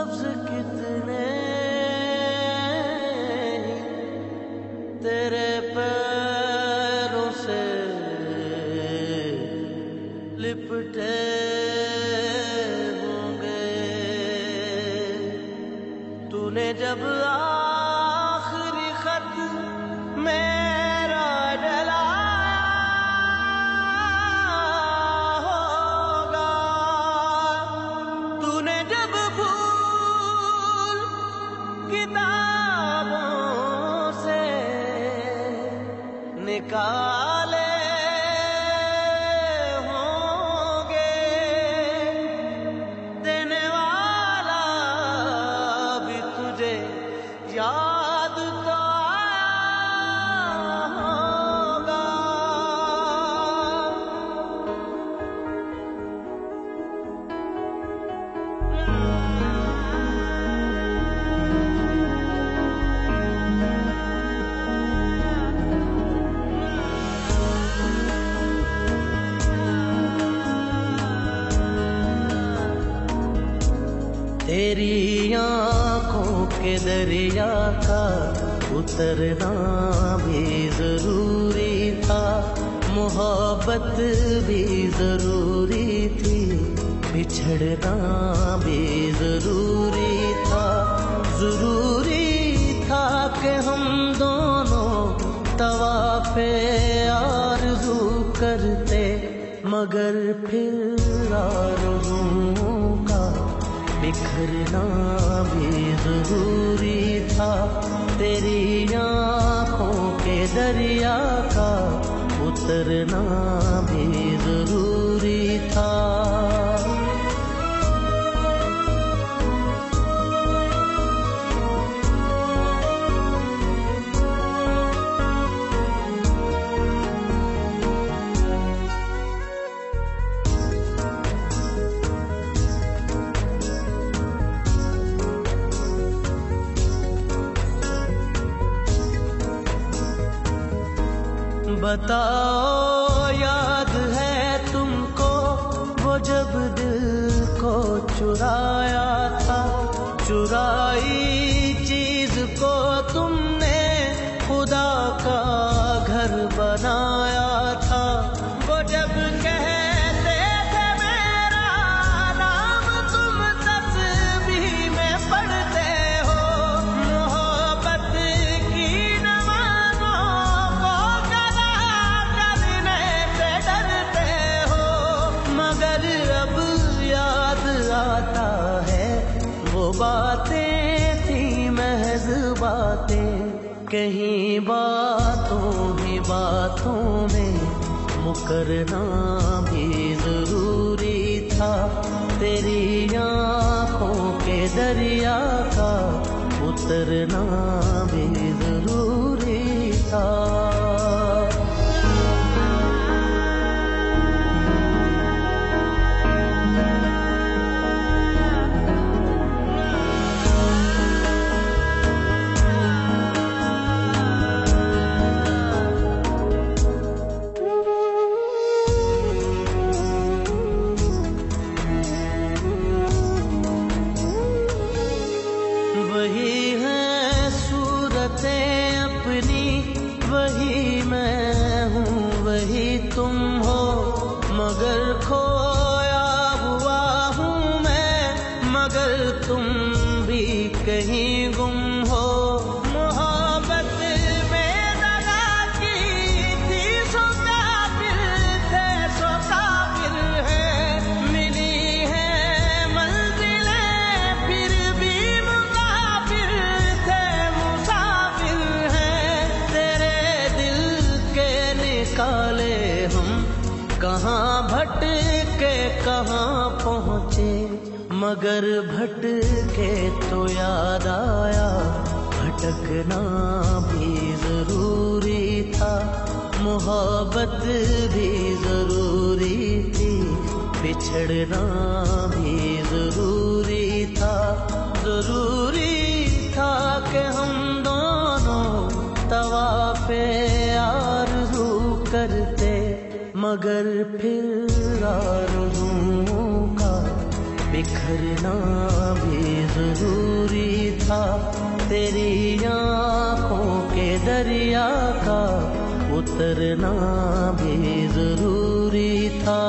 लफ्ज कितने तेरे पैरों से लिपटे होंगे तूने जब आखिरी खत मेरा निकाले होंगे। देने वाला भी तुझे याद तेरी आँखों के दरिया का उतरना भी ज़रूरी था। मोहब्बत भी ज़रूरी थी, बिछड़ना भी ज़रूरी था। ज़रूरी था कि हम दोनों तवा तवाफे आरज़ू करते, मगर फिर आरज़ुओं का बिखरना भी ज़रूरी था। तेरी आँखों के दरिया का उतरना बताओ याद है तुमको वो जब दिल को चुराया था चुराई मगर अब याद आता है। वो बातें थी महज बातें। कहीं बातों ही बातों में मुकरना भी ज़रूरी था। तेरी आँखों के दरिया का उतरना भी ज़रूरी था। खोया हुआ हूँ मैं मगर तुम भी कहीं गुम मगर भटके तो याद आया। भटकना भी ज़रूरी था। मोहब्बत भी ज़रूरी थी। बिछड़ना भी ज़रूरी था। ज़रूरी था कि हम दोनों तवा पे आरज़ू करते, मगर फिर आरज़ुओं का बिखरना भी ज़रूरी था। तेरी आँखों के दरिया का उतरना भी ज़रूरी था।